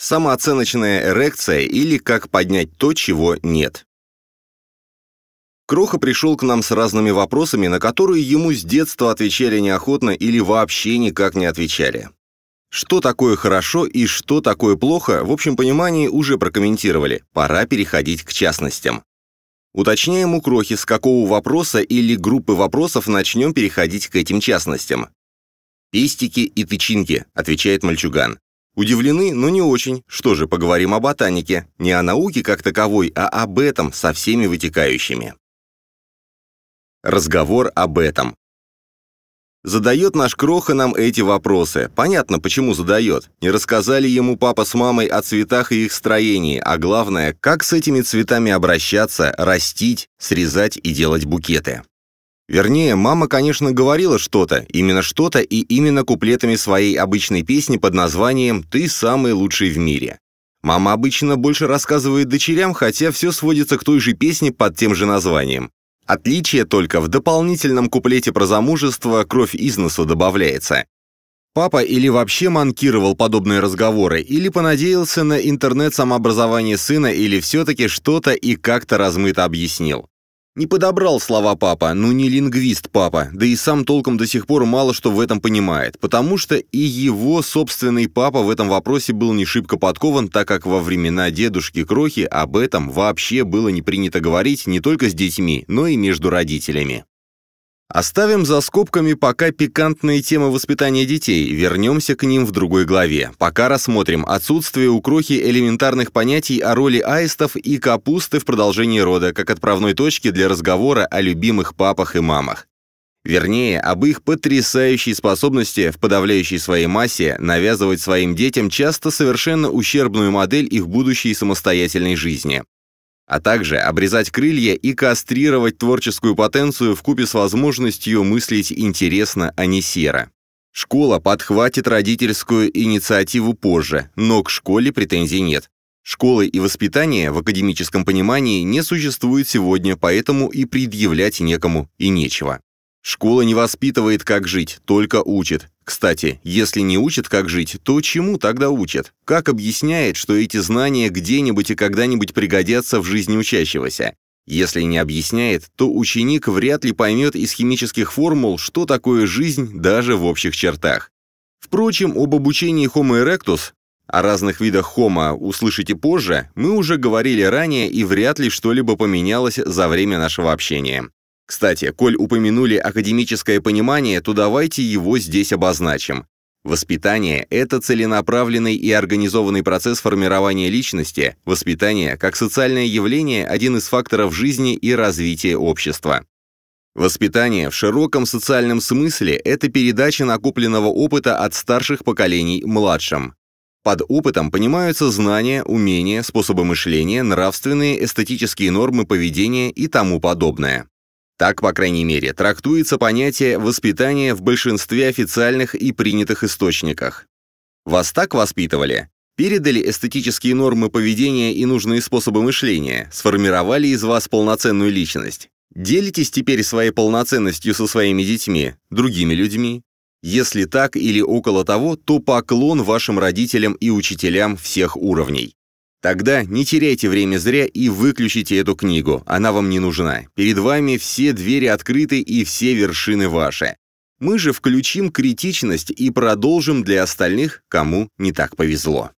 Самооценочная эрекция или как поднять то, чего нет. Кроха пришел к нам с разными вопросами, на которые ему с детства отвечали неохотно или вообще никак не отвечали. Что такое хорошо и что такое плохо, в общем понимании уже прокомментировали. Пора переходить к частностям. Уточняем у Крохи, с какого вопроса или группы вопросов начнем переходить к этим частностям. «Пестики и тычинки», — отвечает мальчуган. Удивлены, но не очень. Что же, поговорим о ботанике. Не о науке как таковой, а об этом со всеми вытекающими. Разговор об этом. Задает наш Кроха нам эти вопросы. Понятно, почему задает. Не рассказали ему папа с мамой о цветах и их строении, а главное, как с этими цветами обращаться, растить, срезать и делать букеты. Вернее, мама, конечно, говорила что-то, именно что-то и именно куплетами своей обычной песни под названием «Ты самый лучший в мире». Мама обычно больше рассказывает дочерям, хотя все сводится к той же песне под тем же названием. Отличие только в дополнительном куплете про замужество кровь из носу добавляется. Папа или вообще манкировал подобные разговоры, или понадеялся на интернет-самообразование сына, или все-таки что-то и как-то размыто объяснил. Не подобрал слова папа, ну не лингвист папа, да и сам толком до сих пор мало что в этом понимает, потому что и его собственный папа в этом вопросе был не шибко подкован, так как во времена дедушки Крохи об этом вообще было не принято говорить не только с детьми, но и между родителями. Оставим за скобками пока пикантные темы воспитания детей, вернемся к ним в другой главе. Пока рассмотрим отсутствие у крохи элементарных понятий о роли аистов и капусты в продолжении рода, как отправной точки для разговора о любимых папах и мамах. Вернее, об их потрясающей способности в подавляющей своей массе навязывать своим детям часто совершенно ущербную модель их будущей самостоятельной жизни а также обрезать крылья и кастрировать творческую потенцию в купе с возможностью мыслить интересно, а не серо. Школа подхватит родительскую инициативу позже, но к школе претензий нет. Школы и воспитание в академическом понимании не существует сегодня, поэтому и предъявлять некому и нечего. Школа не воспитывает, как жить, только учит. Кстати, если не учит, как жить, то чему тогда учат? Как объясняет, что эти знания где-нибудь и когда-нибудь пригодятся в жизни учащегося? Если не объясняет, то ученик вряд ли поймет из химических формул, что такое жизнь даже в общих чертах. Впрочем, об обучении Homo erectus, о разных видах Homo услышите позже, мы уже говорили ранее и вряд ли что-либо поменялось за время нашего общения. Кстати, коль упомянули академическое понимание, то давайте его здесь обозначим. Воспитание – это целенаправленный и организованный процесс формирования личности, воспитание, как социальное явление, один из факторов жизни и развития общества. Воспитание в широком социальном смысле – это передача накопленного опыта от старших поколений младшим. Под опытом понимаются знания, умения, способы мышления, нравственные, эстетические нормы поведения и тому подобное. Так, по крайней мере, трактуется понятие воспитания в большинстве официальных и принятых источниках. Вас так воспитывали? Передали эстетические нормы поведения и нужные способы мышления, сформировали из вас полноценную личность. Делитесь теперь своей полноценностью со своими детьми, другими людьми? Если так или около того, то поклон вашим родителям и учителям всех уровней. Тогда не теряйте время зря и выключите эту книгу, она вам не нужна. Перед вами все двери открыты и все вершины ваши. Мы же включим критичность и продолжим для остальных, кому не так повезло.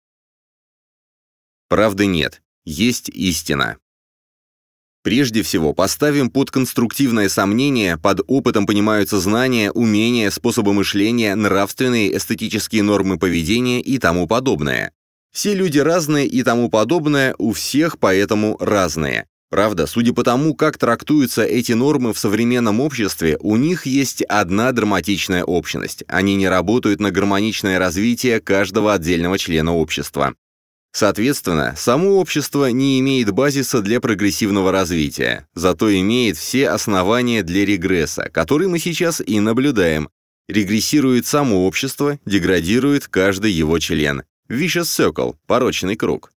Правды нет, есть истина. Прежде всего, поставим под конструктивное сомнение, под опытом понимаются знания, умения, способы мышления, нравственные, эстетические нормы поведения и тому подобное. Все люди разные и тому подобное, у всех поэтому разные. Правда, судя по тому, как трактуются эти нормы в современном обществе, у них есть одна драматичная общность. Они не работают на гармоничное развитие каждого отдельного члена общества. Соответственно, само общество не имеет базиса для прогрессивного развития, зато имеет все основания для регресса, который мы сейчас и наблюдаем. Регрессирует само общество, деградирует каждый его член. Vicious Circle – порочный круг.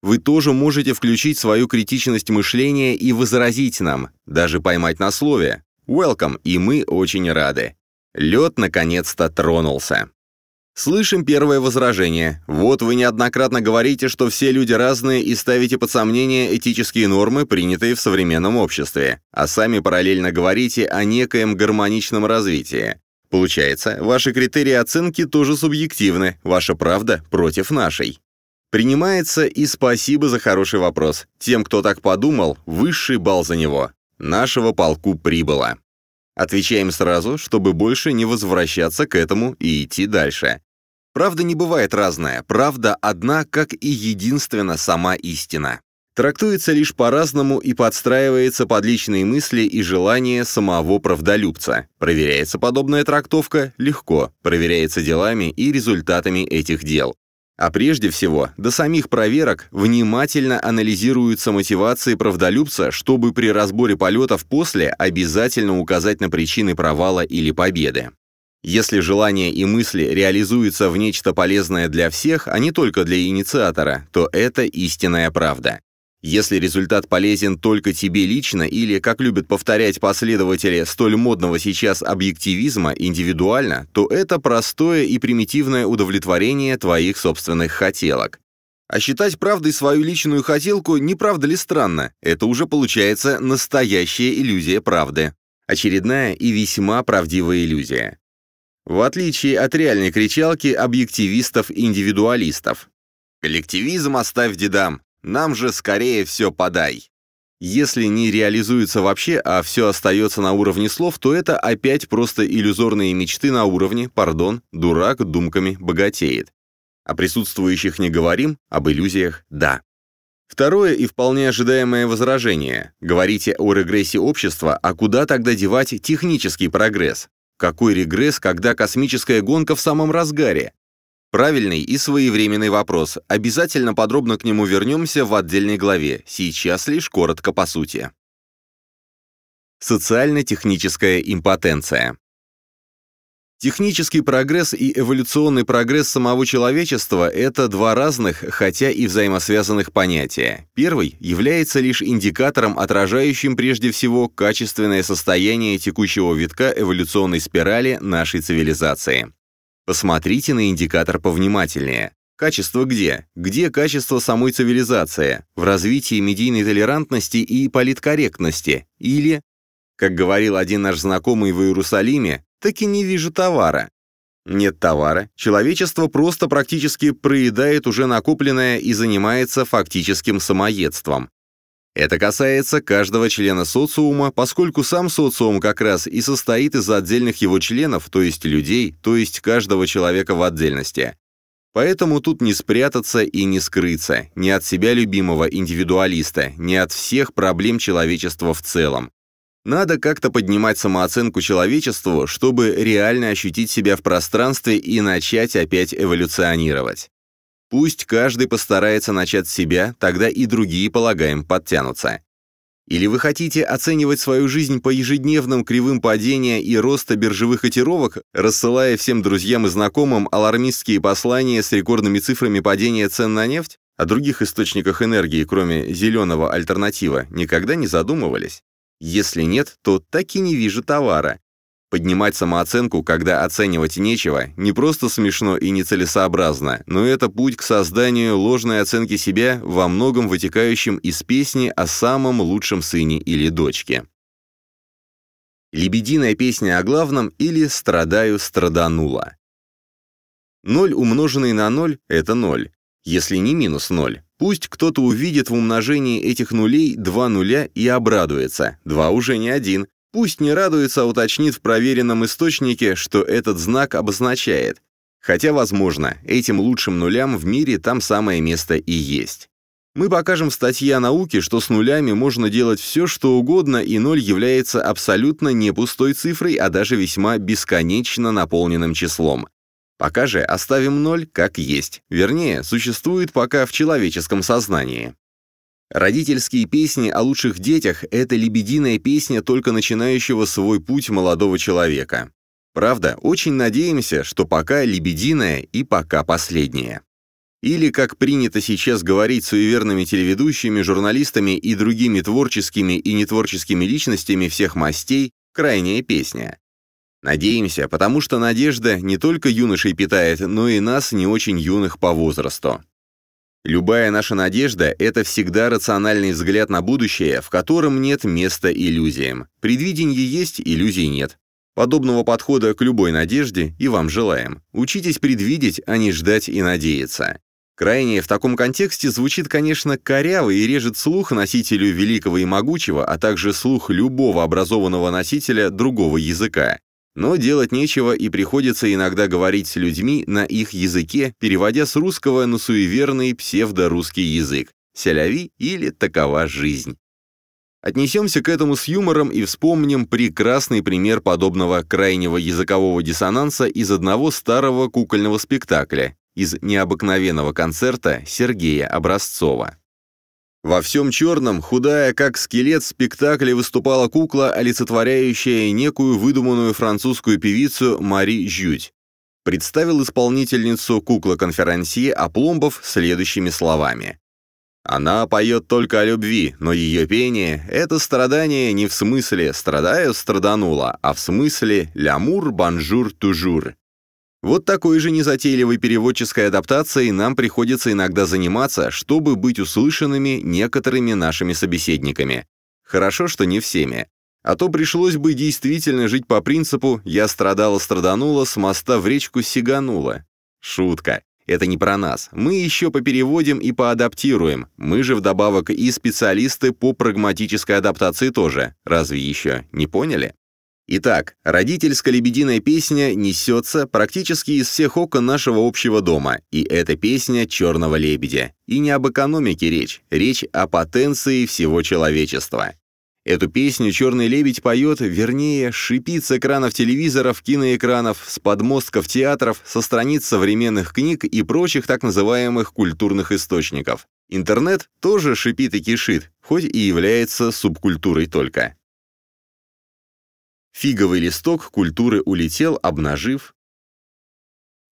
Вы тоже можете включить свою критичность мышления и возразить нам, даже поймать на слове. Welcome, и мы очень рады. Лед наконец-то тронулся. Слышим первое возражение. Вот вы неоднократно говорите, что все люди разные и ставите под сомнение этические нормы, принятые в современном обществе, а сами параллельно говорите о некоем гармоничном развитии. Получается, ваши критерии оценки тоже субъективны, ваша правда против нашей. Принимается и спасибо за хороший вопрос. Тем, кто так подумал, высший балл за него. Нашего полку прибыло. Отвечаем сразу, чтобы больше не возвращаться к этому и идти дальше. Правда не бывает разная, правда одна, как и единственно сама истина. Трактуется лишь по-разному и подстраивается под личные мысли и желания самого правдолюбца. Проверяется подобная трактовка легко, проверяется делами и результатами этих дел. А прежде всего, до самих проверок внимательно анализируются мотивации правдолюбца, чтобы при разборе полетов после обязательно указать на причины провала или победы. Если желания и мысли реализуются в нечто полезное для всех, а не только для инициатора, то это истинная правда. Если результат полезен только тебе лично или, как любят повторять последователи столь модного сейчас объективизма, индивидуально, то это простое и примитивное удовлетворение твоих собственных хотелок. А считать правдой свою личную хотелку не правда ли странно? Это уже получается настоящая иллюзия правды. Очередная и весьма правдивая иллюзия. В отличие от реальной кричалки объективистов-индивидуалистов. Коллективизм оставь дедам, нам же скорее все подай. Если не реализуется вообще, а все остается на уровне слов, то это опять просто иллюзорные мечты на уровне, пардон, дурак думками богатеет. О присутствующих не говорим, об иллюзиях – да. Второе и вполне ожидаемое возражение. Говорите о регрессе общества, а куда тогда девать технический прогресс? Какой регресс, когда космическая гонка в самом разгаре? Правильный и своевременный вопрос. Обязательно подробно к нему вернемся в отдельной главе. Сейчас лишь коротко по сути. Социально-техническая импотенция. Технический прогресс и эволюционный прогресс самого человечества – это два разных, хотя и взаимосвязанных понятия. Первый является лишь индикатором, отражающим прежде всего качественное состояние текущего витка эволюционной спирали нашей цивилизации. Посмотрите на индикатор повнимательнее. Качество где? Где качество самой цивилизации? В развитии медийной толерантности и политкорректности? Или, как говорил один наш знакомый в Иерусалиме, так и не вижу товара. Нет товара, человечество просто практически проедает уже накопленное и занимается фактическим самоедством. Это касается каждого члена социума, поскольку сам социум как раз и состоит из отдельных его членов, то есть людей, то есть каждого человека в отдельности. Поэтому тут не спрятаться и не скрыться, ни от себя любимого индивидуалиста, ни от всех проблем человечества в целом. Надо как-то поднимать самооценку человечеству, чтобы реально ощутить себя в пространстве и начать опять эволюционировать. Пусть каждый постарается начать с себя, тогда и другие, полагаем, подтянутся. Или вы хотите оценивать свою жизнь по ежедневным кривым падения и роста биржевых котировок, рассылая всем друзьям и знакомым алармистские послания с рекордными цифрами падения цен на нефть? О других источниках энергии, кроме зеленого альтернатива, никогда не задумывались? Если нет, то так и не вижу товара. Поднимать самооценку, когда оценивать нечего, не просто смешно и нецелесообразно, но это путь к созданию ложной оценки себя, во многом вытекающим из песни о самом лучшем сыне или дочке. Лебединая песня о главном или «Страдаю, страданула». Ноль умноженный на ноль — это ноль, если не минус ноль. Пусть кто-то увидит в умножении этих нулей два нуля и обрадуется. Два уже не один. Пусть не радуется, а уточнит в проверенном источнике, что этот знак обозначает. Хотя, возможно, этим лучшим нулям в мире там самое место и есть. Мы покажем в статье о науке, что с нулями можно делать все, что угодно, и ноль является абсолютно не пустой цифрой, а даже весьма бесконечно наполненным числом. Пока же оставим ноль как есть, вернее, существует пока в человеческом сознании. Родительские песни о лучших детях – это лебединая песня только начинающего свой путь молодого человека. Правда, очень надеемся, что пока лебединая и пока последняя. Или, как принято сейчас говорить суеверными телеведущими, журналистами и другими творческими и нетворческими личностями всех мастей, крайняя песня. Надеемся, потому что надежда не только юношей питает, но и нас, не очень юных по возрасту. Любая наша надежда – это всегда рациональный взгляд на будущее, в котором нет места иллюзиям. Предвиденье есть, иллюзий нет. Подобного подхода к любой надежде и вам желаем. Учитесь предвидеть, а не ждать и надеяться. Крайнее в таком контексте звучит, конечно, коряво и режет слух носителю великого и могучего, а также слух любого образованного носителя другого языка. Но делать нечего и приходится иногда говорить с людьми на их языке, переводя с русского на суеверный псевдорусский язык. Селяви или такова жизнь. Отнесемся к этому с юмором и вспомним прекрасный пример подобного крайнего языкового диссонанса из одного старого кукольного спектакля, из необыкновенного концерта Сергея Образцова. Во всем черном, худая как скелет, спектакле выступала кукла, олицетворяющая некую выдуманную французскую певицу Мари Жють. Представил исполнительницу кукла-конферансье Апломбов следующими словами. Она поет только о любви, но ее пение — это страдание не в смысле «страдаю, страданула», а в смысле «l'amour, bonjour, toujours». Вот такой же незатейливой переводческой адаптацией нам приходится иногда заниматься, чтобы быть услышанными некоторыми нашими собеседниками. Хорошо, что не всеми. А то пришлось бы действительно жить по принципу «я страдала-страданула, с моста в речку сиганула». Шутка. Это не про нас. Мы еще попереводим и поадаптируем. Мы же вдобавок и специалисты по прагматической адаптации тоже. Разве еще не поняли? Итак, родительско-лебединая песня несется практически из всех окон нашего общего дома, и это песня «Черного лебедя». И не об экономике речь, речь о потенции всего человечества. Эту песню «Черный лебедь» поет, вернее, шипит с экранов телевизоров, киноэкранов, с подмостков театров, со страниц современных книг и прочих так называемых культурных источников. Интернет тоже шипит и кишит, хоть и является субкультурой только. Фиговый листок культуры улетел, обнажив.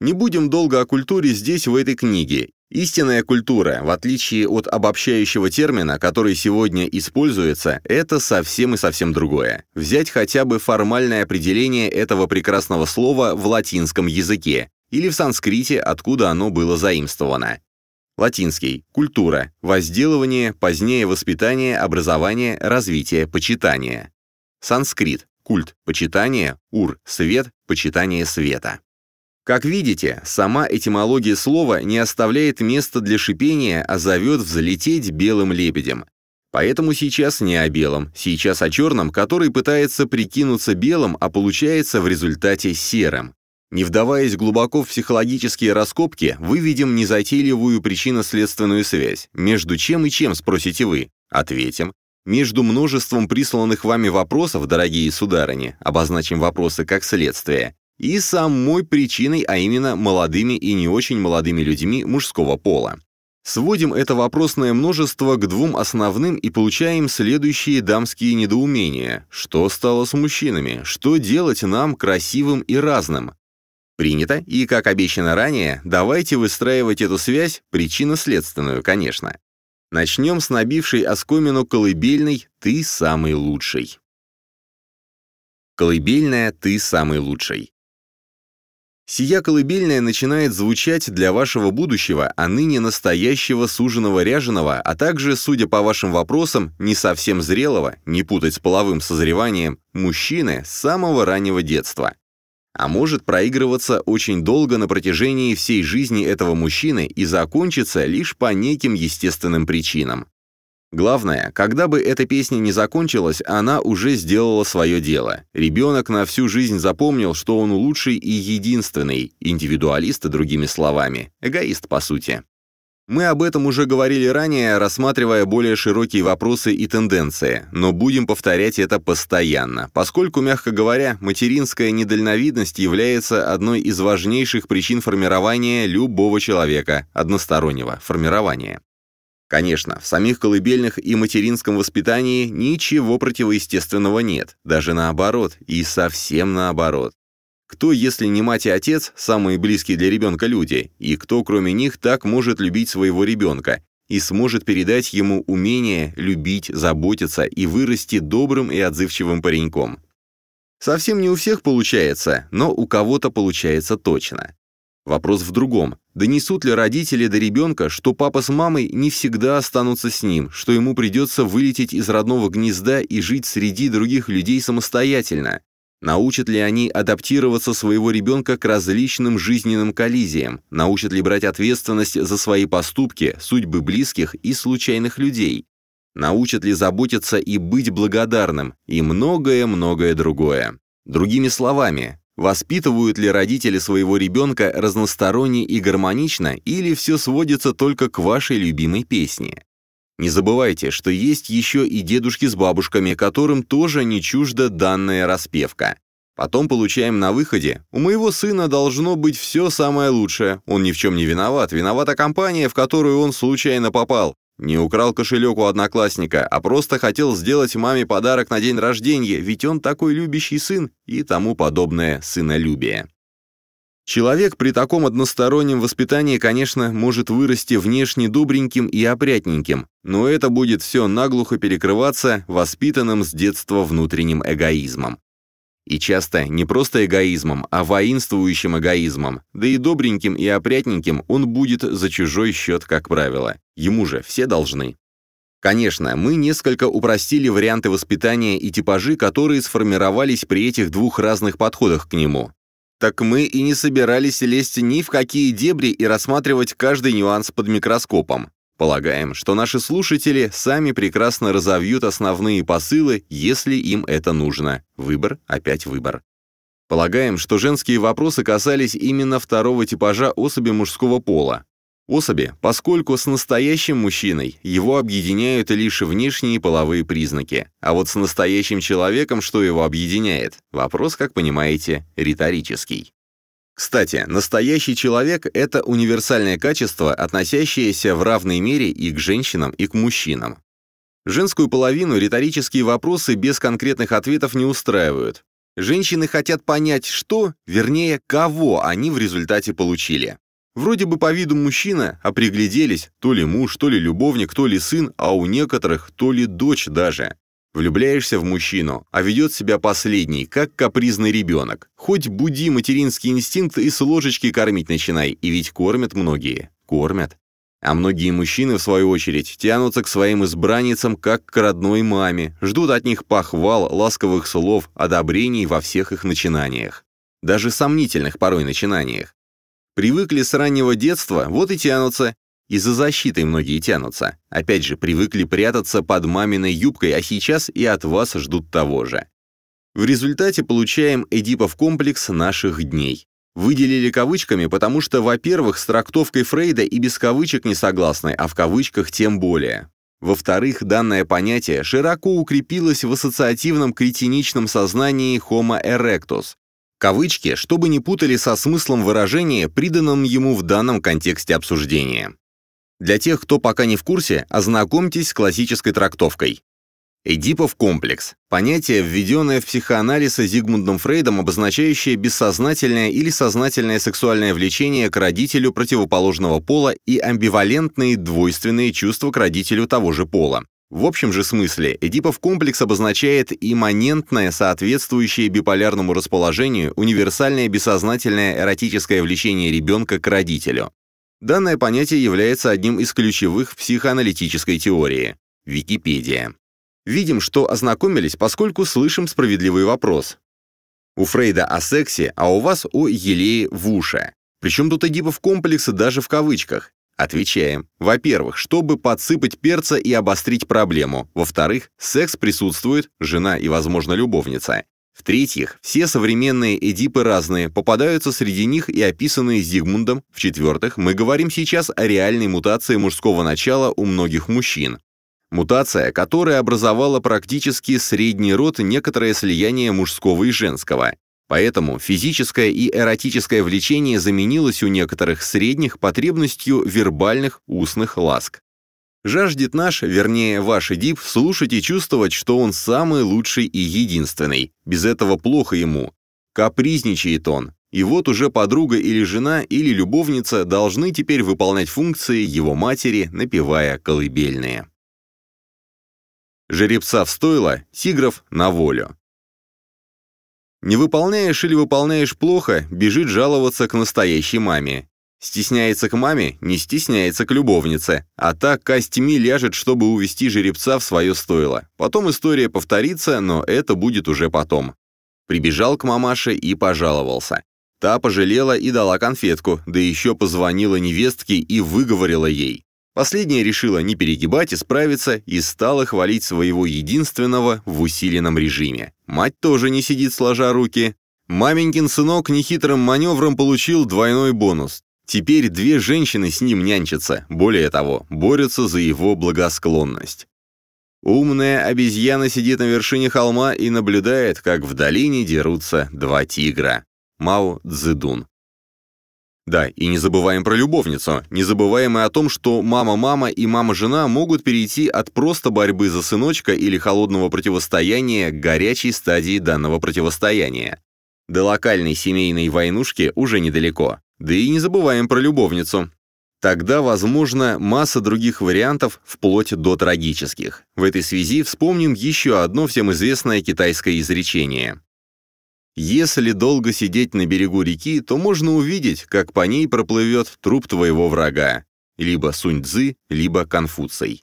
Не будем долго о культуре здесь, в этой книге, Истинная культура, в отличие от обобщающего термина, который сегодня используется, это совсем и совсем другое. Взять хотя бы формальное определение этого прекрасного слова в латинском языке или в санскрите, откуда оно было заимствовано. Латинский – культура, возделывание, позднее воспитание, образование, развитие, почитание. Санскрит – культ, почитание, ур – свет, почитание света. Как видите, сама этимология слова не оставляет места для шипения, а зовет взлететь белым лебедем. Поэтому сейчас не о белом, сейчас о черном, который пытается прикинуться белым, а получается в результате серым. Не вдаваясь глубоко в психологические раскопки, выведем незатейливую причинно-следственную связь. Между чем и чем, спросите вы? Ответим. Между множеством присланных вами вопросов, дорогие сударыни, обозначим вопросы как следствие, и самой причиной, а именно молодыми и не очень молодыми людьми мужского пола. Сводим это вопросное множество к двум основным и получаем следующие дамские недоумения. Что стало с мужчинами? Что делать нам красивым и разным? Принято, и, как обещано ранее, давайте выстраивать эту связь, причинно-следственную, конечно. Начнем с набившей оскомину колыбельной «Ты самый лучший». Колыбельная «Ты самый лучший». Сия колыбельная начинает звучать для вашего будущего, а ныне настоящего суженого ряженого, а также, судя по вашим вопросам, не совсем зрелого, не путать с половым созреванием, мужчины с самого раннего детства. А может проигрываться очень долго на протяжении всей жизни этого мужчины и закончиться лишь по неким естественным причинам. Главное, когда бы эта песня не закончилась, она уже сделала свое дело. Ребенок на всю жизнь запомнил, что он лучший и единственный, индивидуалист, другими словами, эгоист по сути. Мы об этом уже говорили ранее, рассматривая более широкие вопросы и тенденции, но будем повторять это постоянно, поскольку, мягко говоря, материнская недальновидность является одной из важнейших причин формирования любого человека, одностороннего формирования. Конечно, в самих колыбельных и материнском воспитании ничего противоестественного нет, даже наоборот, и совсем наоборот. Кто, если не мать и отец, самые близкие для ребенка люди, и кто, кроме них, так может любить своего ребенка и сможет передать ему умение любить, заботиться и вырасти добрым и отзывчивым пареньком? Совсем не у всех получается, но у кого-то получается точно. Вопрос в другом. Донесут ли родители до ребенка, что папа с мамой не всегда останутся с ним, что ему придется вылететь из родного гнезда и жить среди других людей самостоятельно? Научат ли они адаптироваться своего ребенка к различным жизненным коллизиям? Научат ли брать ответственность за свои поступки, судьбы близких и случайных людей? Научат ли заботиться и быть благодарным? И многое-многое другое. Другими словами, воспитывают ли родители своего ребенка разносторонне и гармонично, или все сводится только к вашей любимой песне? Не забывайте, что есть еще и дедушки с бабушками, которым тоже не чужда данная распевка. Потом получаем на выходе, у моего сына должно быть все самое лучшее, он ни в чем не виноват, виновата компания, в которую он случайно попал. Не украл кошелек у одноклассника, а просто хотел сделать маме подарок на день рождения, ведь он такой любящий сын и тому подобное сынолюбие. Человек при таком одностороннем воспитании, конечно, может вырасти внешне добреньким и опрятненьким, но это будет все наглухо перекрываться воспитанным с детства внутренним эгоизмом. И часто не просто эгоизмом, а воинствующим эгоизмом, да и добреньким и опрятненьким он будет за чужой счет, как правило. Ему же все должны. Конечно, мы несколько упростили варианты воспитания и типажи, которые сформировались при этих двух разных подходах к нему. Так мы и не собирались лезть ни в какие дебри и рассматривать каждый нюанс под микроскопом. Полагаем, что наши слушатели сами прекрасно разовьют основные посылы, если им это нужно. Выбор, опять выбор. Полагаем, что женские вопросы касались именно второго типажа особи мужского пола. Особи, поскольку с настоящим мужчиной его объединяют лишь внешние половые признаки, а вот с настоящим человеком что его объединяет? Вопрос, как понимаете, риторический. Кстати, настоящий человек – это универсальное качество, относящееся в равной мере и к женщинам, и к мужчинам. Женскую половину риторические вопросы без конкретных ответов не устраивают. Женщины хотят понять, что, вернее, кого они в результате получили. Вроде бы по виду мужчина, а пригляделись, то ли муж, то ли любовник, то ли сын, а у некоторых то ли дочь даже. Влюбляешься в мужчину, а ведет себя последний, как капризный ребенок. Хоть буди материнский инстинкт и с ложечки кормить начинай, и ведь кормят многие. Кормят. А многие мужчины, в свою очередь, тянутся к своим избранницам, как к родной маме, ждут от них похвал, ласковых слов, одобрений во всех их начинаниях. Даже сомнительных порой начинаниях. Привыкли с раннего детства, вот и тянутся. И за защитой многие тянутся. Опять же, привыкли прятаться под маминой юбкой, а сейчас и от вас ждут того же. В результате получаем Эдипов комплекс наших дней. Выделили кавычками, потому что, во-первых, с трактовкой Фрейда и без кавычек не согласны, а в кавычках тем более. Во-вторых, данное понятие широко укрепилось в ассоциативном кретиничном сознании Homo erectus, Кавычки, чтобы не путали со смыслом выражения, приданным ему в данном контексте обсуждения. Для тех, кто пока не в курсе, ознакомьтесь с классической трактовкой. Эдипов комплекс – понятие, введенное в психоанализ Зигмундом Фрейдом, обозначающее бессознательное или сознательное сексуальное влечение к родителю противоположного пола и амбивалентные двойственные чувства к родителю того же пола. В общем же смысле, Эдипов комплекс обозначает имманентное, соответствующее биполярному расположению, универсальное бессознательное эротическое влечение ребенка к родителю. Данное понятие является одним из ключевых в психоаналитической теории. Википедия. Видим, что ознакомились, поскольку слышим справедливый вопрос. У Фрейда о сексе, а у вас о елее в уши. Причем тут Эдипов комплекс даже в кавычках. Отвечаем. Во-первых, чтобы подсыпать перца и обострить проблему. Во-вторых, секс присутствует, жена и, возможно, любовница. В-третьих, все современные эдипы разные, попадаются среди них и описанные Зигмундом. В-четвертых, мы говорим сейчас о реальной мутации мужского начала у многих мужчин. Мутация, которая образовала практически средний род некоторое слияние мужского и женского. Поэтому физическое и эротическое влечение заменилось у некоторых средних потребностью вербальных устных ласк. Жаждет наш, вернее ваш Эдип, слушать и чувствовать, что он самый лучший и единственный. Без этого плохо ему. Капризничает он. И вот уже подруга или жена, или любовница должны теперь выполнять функции его матери, напевая колыбельные. Жеребца в стойло, тигров на волю. Не выполняешь или выполняешь плохо, бежит жаловаться к настоящей маме. Стесняется к маме, не стесняется к любовнице, а так костями ляжет, чтобы увести жеребца в свое стойло. Потом история повторится, но это будет уже потом. Прибежал к мамаше и пожаловался. Та пожалела и дала конфетку, да еще позвонила невестке и выговорила ей. Последняя решила не перегибать и справиться, и стала хвалить своего единственного в усиленном режиме. Мать тоже не сидит сложа руки. Маменькин сынок нехитрым маневром получил двойной бонус. Теперь две женщины с ним нянчатся, более того, борются за его благосклонность. Умная обезьяна сидит на вершине холма и наблюдает, как в долине дерутся два тигра. Мао Цзэдун. Да, и не забываем про любовницу. Не забываем и о том, что мама-мама и мама-жена могут перейти от просто борьбы за сыночка или холодного противостояния к горячей стадии данного противостояния. До локальной семейной войнушки уже недалеко. Да и не забываем про любовницу. Тогда, возможно, масса других вариантов, вплоть до трагических. В этой связи вспомним еще одно всем известное китайское изречение. Если долго сидеть на берегу реки, то можно увидеть, как по ней проплывет труп твоего врага. Либо Сунь-Цзы, либо Конфуций.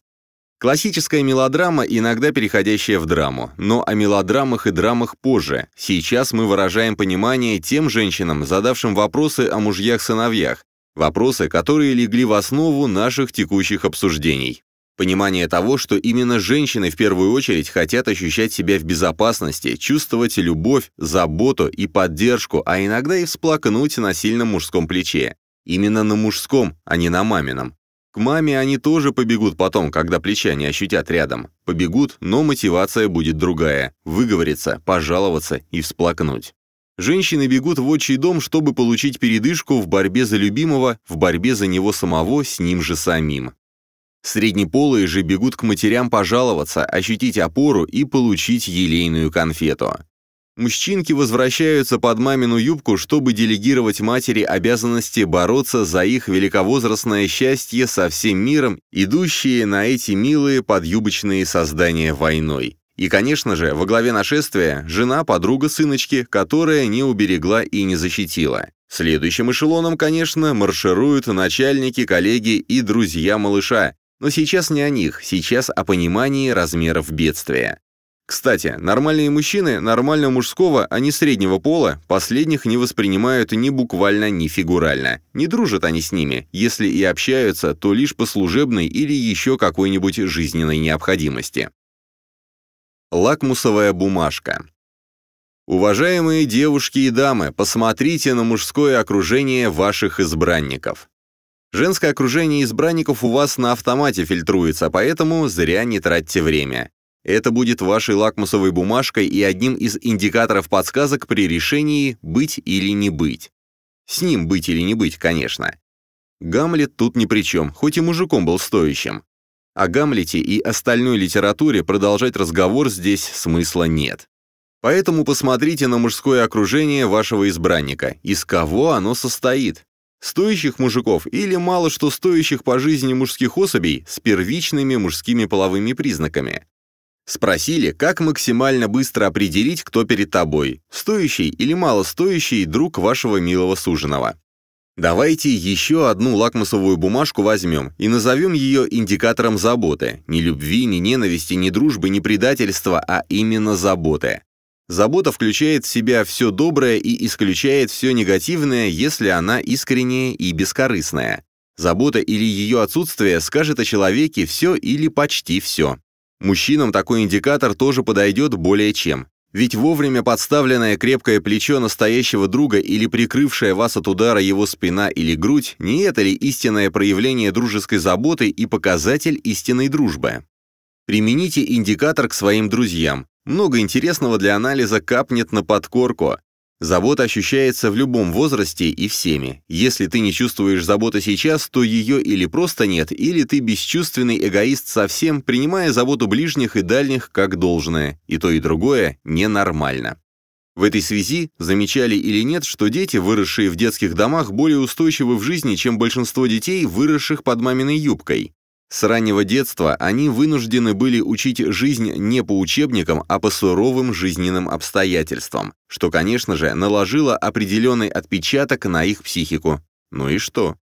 Классическая мелодрама, иногда переходящая в драму, но о мелодрамах и драмах позже. Сейчас мы выражаем понимание тем женщинам, задавшим вопросы о мужьях-сыновьях, вопросы, которые легли в основу наших текущих обсуждений. Понимание того, что именно женщины в первую очередь хотят ощущать себя в безопасности, чувствовать любовь, заботу и поддержку, а иногда и всплакнуть на сильном мужском плече. Именно на мужском, а не на мамином. К маме они тоже побегут потом, когда плеча не ощутят рядом. Побегут, но мотивация будет другая. Выговориться, пожаловаться и всплакнуть. Женщины бегут в отчий дом, чтобы получить передышку в борьбе за любимого, в борьбе за него самого с ним же самим. Среднеполые же бегут к матерям пожаловаться, ощутить опору и получить елейную конфету. Мужчинки возвращаются под мамину юбку, чтобы делегировать матери обязанности бороться за их великовозрастное счастье со всем миром, идущие на эти милые подюбочные создания войной. И, конечно же, во главе нашествия жена подруга сыночки, которая не уберегла и не защитила. Следующим эшелоном, конечно, маршируют начальники, коллеги и друзья малыша, но сейчас не о них, сейчас о понимании размеров бедствия. Кстати, нормальные мужчины, нормально мужского, а не среднего пола, последних не воспринимают ни буквально, ни фигурально. Не дружат они с ними, если и общаются, то лишь по служебной или еще какой-нибудь жизненной необходимости. Лакмусовая бумажка. Уважаемые девушки и дамы, посмотрите на мужское окружение ваших избранников. Женское окружение избранников у вас на автомате фильтруется, поэтому зря не тратьте время. Это будет вашей лакмусовой бумажкой и одним из индикаторов подсказок при решении быть или не быть. С ним быть или не быть, конечно. Гамлет тут ни при чем, хоть и мужиком был стоящим. О Гамлете и остальной литературе продолжать разговор здесь смысла нет. Поэтому посмотрите на мужское окружение вашего избранника, из кого оно состоит. Стоящих мужиков или мало что стоящих по жизни мужских особей с первичными мужскими половыми признаками. Спросили, как максимально быстро определить, кто перед тобой, стоящий или мало стоящий друг вашего милого суженого. Давайте еще одну лакмусовую бумажку возьмем и назовем ее индикатором заботы. Ни любви, ни ненависти, ни дружбы, ни предательства, а именно заботы. Забота включает в себя все доброе и исключает все негативное, если она искренняя и бескорыстная. Забота или ее отсутствие скажет о человеке все или почти все. Мужчинам такой индикатор тоже подойдет более чем. Ведь вовремя подставленное крепкое плечо настоящего друга или прикрывшая вас от удара его спина или грудь, не это ли истинное проявление дружеской заботы и показатель истинной дружбы? Примените индикатор к своим друзьям. Много интересного для анализа капнет на подкорку. Забота ощущается в любом возрасте и всеми. Если ты не чувствуешь заботы сейчас, то ее или просто нет, или ты бесчувственный эгоист совсем, принимая заботу ближних и дальних как должное. И то, и другое ненормально. В этой связи замечали или нет, что дети, выросшие в детских домах, более устойчивы в жизни, чем большинство детей, выросших под маминой юбкой. С раннего детства они вынуждены были учить жизнь не по учебникам, а по суровым жизненным обстоятельствам, что, конечно же, наложило определенный отпечаток на их психику. Ну и что?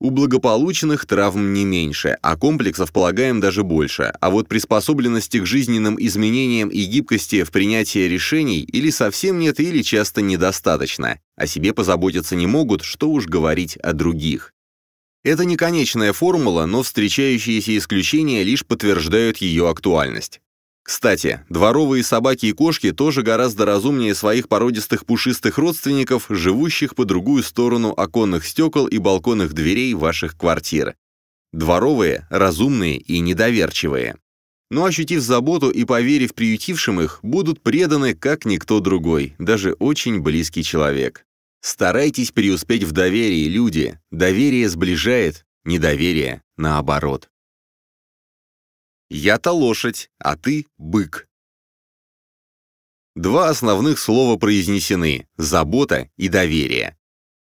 У благополучных травм не меньше, а комплексов, полагаем, даже больше. А вот приспособленности к жизненным изменениям и гибкости в принятии решений или совсем нет, или часто недостаточно. О себе позаботиться не могут, что уж говорить о других. Это не конечная формула, но встречающиеся исключения лишь подтверждают ее актуальность. Кстати, дворовые собаки и кошки тоже гораздо разумнее своих породистых пушистых родственников, живущих по другую сторону оконных стекол и балконных дверей ваших квартир. Дворовые, разумные и недоверчивые. Но ощутив заботу и поверив приютившим их, будут преданы, как никто другой, даже очень близкий человек. Старайтесь преуспеть в доверии, люди. Доверие сближает, недоверие наоборот. Я-то лошадь, а ты бык. Два основных слова произнесены – забота и доверие.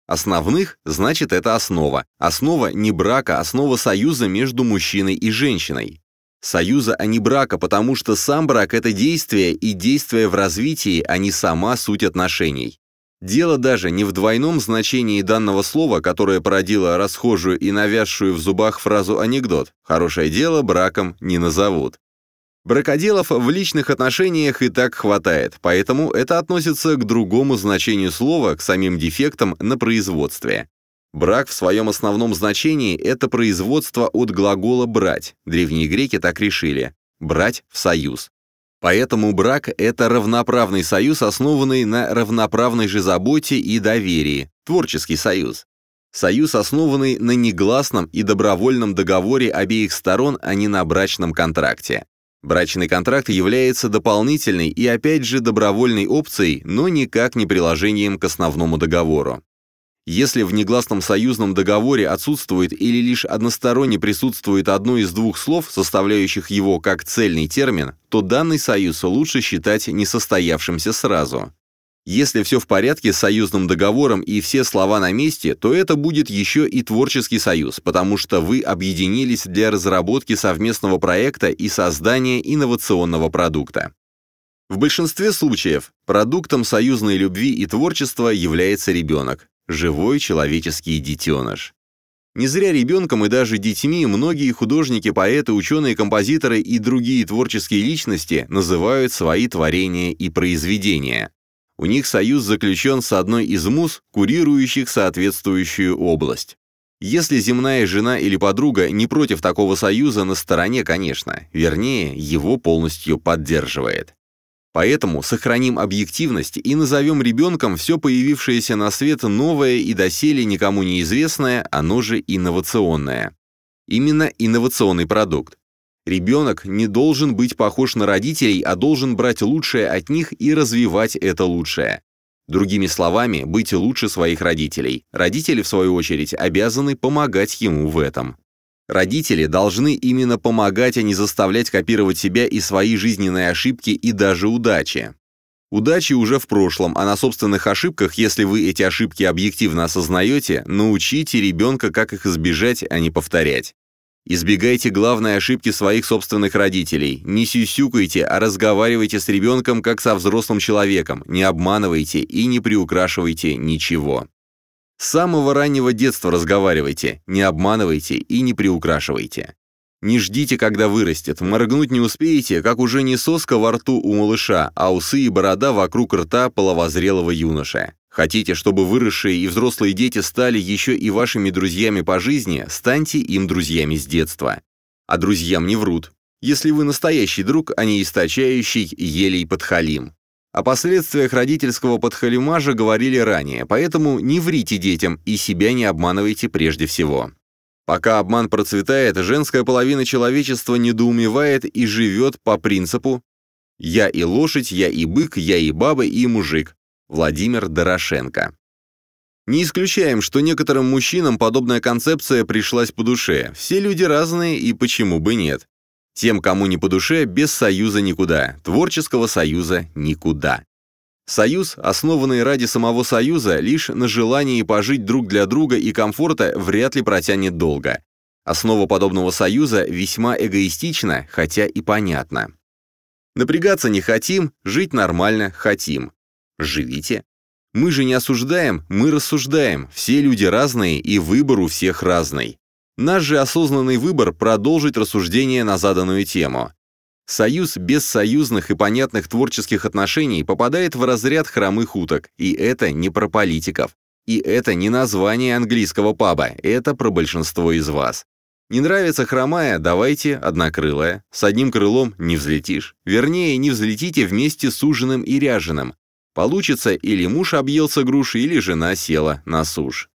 Основных – значит это основа. Основа не брака, основа союза между мужчиной и женщиной. Союза, а не брака, потому что сам брак – это действие, и действие в развитии, а не сама суть отношений. Дело даже не в двойном значении данного слова, которое породило расхожую и навязшую в зубах фразу анекдот «хорошее дело браком не назовут». Бракоделов в личных отношениях и так хватает, поэтому это относится к другому значению слова, к самим дефектам на производстве. Брак в своем основном значении – это производство от глагола «брать». Древние греки так решили – брать в союз. Поэтому брак – это равноправный союз, основанный на равноправной же заботе и доверии, творческий союз. Союз, основанный на негласном и добровольном договоре обеих сторон, а не на брачном контракте. Брачный контракт является дополнительной и опять же добровольной опцией, но никак не приложением к основному договору. Если в негласном союзном договоре отсутствует или лишь односторонне присутствует одно из двух слов, составляющих его как цельный термин, то данный союз лучше считать несостоявшимся сразу. Если все в порядке с союзным договором и все слова на месте, то это будет еще и творческий союз, потому что вы объединились для разработки совместного проекта и создания инновационного продукта. В большинстве случаев продуктом союзной любви и творчества является ребенок живой человеческий детеныш. Не зря ребенком и даже детьми многие художники, поэты, ученые, композиторы и другие творческие личности называют свои творения и произведения. У них союз заключен с одной из муз, курирующих соответствующую область. Если земная жена или подруга не против такого союза, на стороне, конечно, вернее, его полностью поддерживает. Поэтому сохраним объективность и назовем ребенком все появившееся на свет новое и доселе никому неизвестное, оно же инновационное. Именно инновационный продукт. Ребенок не должен быть похож на родителей, а должен брать лучшее от них и развивать это лучшее. Другими словами, быть лучше своих родителей. Родители, в свою очередь, обязаны помогать ему в этом. Родители должны именно помогать, а не заставлять копировать себя и свои жизненные ошибки и даже удачи. Удачи уже в прошлом, а на собственных ошибках, если вы эти ошибки объективно осознаете, научите ребенка, как их избежать, а не повторять. Избегайте главной ошибки своих собственных родителей. Не сюсюкайте, а разговаривайте с ребенком как со взрослым человеком, не обманывайте и не приукрашивайте ничего. С самого раннего детства разговаривайте, не обманывайте и не приукрашивайте. Не ждите, когда вырастет, моргнуть не успеете, как уже не соска во рту у малыша, а усы и борода вокруг рта половозрелого юноша. Хотите, чтобы выросшие и взрослые дети стали еще и вашими друзьями по жизни, станьте им друзьями с детства. А друзьям не врут. Если вы настоящий друг, а не источающий елей подхалим. О последствиях родительского подхалимажа говорили ранее, поэтому не врите детям и себя не обманывайте прежде всего. Пока обман процветает, женская половина человечества недоумевает и живет по принципу «я и лошадь, я и бык, я и баба, и мужик» Владимир Дорошенко. Не исключаем, что некоторым мужчинам подобная концепция пришлась по душе. Все люди разные, и почему бы нет. Тем, кому не по душе, без союза никуда, творческого союза никуда. Союз, основанный ради самого союза, лишь на желании пожить друг для друга и комфорта, вряд ли протянет долго. Основа подобного союза весьма эгоистична, хотя и понятна. Напрягаться не хотим, жить нормально хотим. Живите. Мы же не осуждаем, мы рассуждаем, все люди разные и выбор у всех разный. Наш же осознанный выбор – продолжить рассуждение на заданную тему. Союз без союзных и понятных творческих отношений попадает в разряд хромых уток, и это не про политиков. И это не название английского паба, это про большинство из вас. Не нравится хромая, давайте однокрылая. С одним крылом не взлетишь. Вернее, не взлетите вместе с ужиным и ряженым. Получится или муж объелся груши, или жена села на сушь.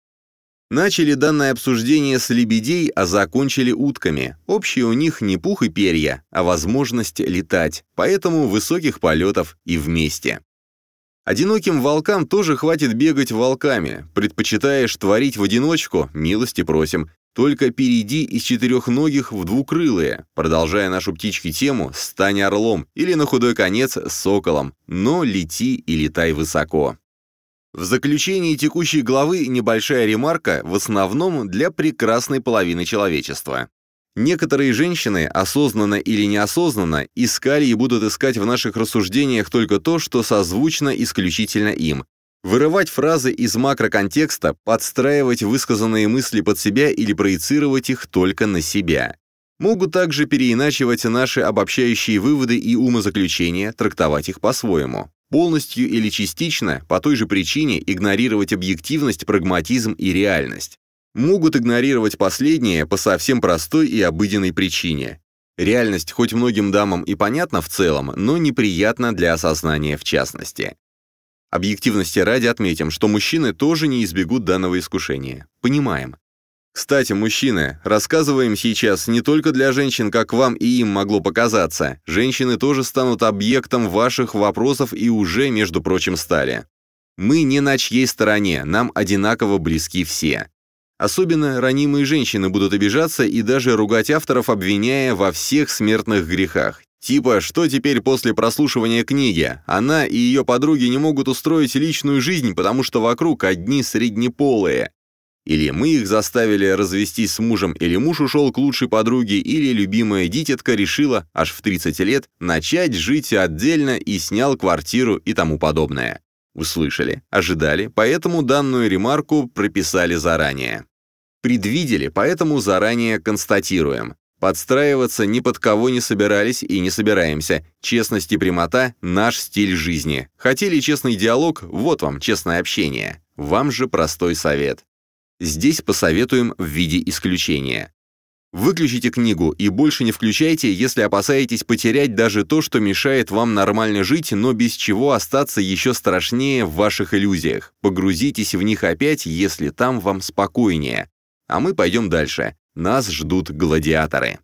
Начали данное обсуждение с лебедей, а закончили утками. Общие у них не пух и перья, а возможность летать, поэтому высоких полетов и вместе. Одиноким волкам тоже хватит бегать волками. Предпочитаешь творить в одиночку, милости просим. Только перейди из четырехногих в двукрылые. Продолжая нашу птички тему, стань орлом или на худой конец соколом, но лети и летай высоко. В заключении текущей главы небольшая ремарка, в основном для прекрасной половины человечества. Некоторые женщины, осознанно или неосознанно, искали и будут искать в наших рассуждениях только то, что созвучно исключительно им. Вырывать фразы из макроконтекста, подстраивать высказанные мысли под себя или проецировать их только на себя. Могут также переиначивать наши обобщающие выводы и умозаключения, трактовать их по-своему полностью или частично, по той же причине игнорировать объективность, прагматизм и реальность. Могут игнорировать последнее по совсем простой и обыденной причине. Реальность хоть многим дамам и понятна в целом, но неприятна для осознания в частности. Объективности ради отметим, что мужчины тоже не избегут данного искушения. Понимаем. Кстати, мужчины, рассказываем сейчас не только для женщин, как вам и им могло показаться. Женщины тоже станут объектом ваших вопросов и уже, между прочим, стали. Мы не на чьей стороне, нам одинаково близки все. Особенно ранимые женщины будут обижаться и даже ругать авторов, обвиняя во всех смертных грехах. Типа, что теперь после прослушивания книги? Она и ее подруги не могут устроить личную жизнь, потому что вокруг одни среднеполые. Или мы их заставили развестись с мужем, или муж ушел к лучшей подруге, или любимая дитятка решила, аж в 30 лет, начать жить отдельно и снял квартиру и тому подобное. Услышали, ожидали, поэтому данную ремарку прописали заранее. Предвидели, поэтому заранее констатируем. Подстраиваться ни под кого не собирались и не собираемся. Честность и прямота – наш стиль жизни. Хотели честный диалог – вот вам честное общение. Вам же простой совет. Здесь посоветуем в виде исключения. Выключите книгу и больше не включайте, если опасаетесь потерять даже то, что мешает вам нормально жить, но без чего остаться еще страшнее в ваших иллюзиях. Погрузитесь в них опять, если там вам спокойнее. А мы пойдем дальше. Нас ждут гладиаторы.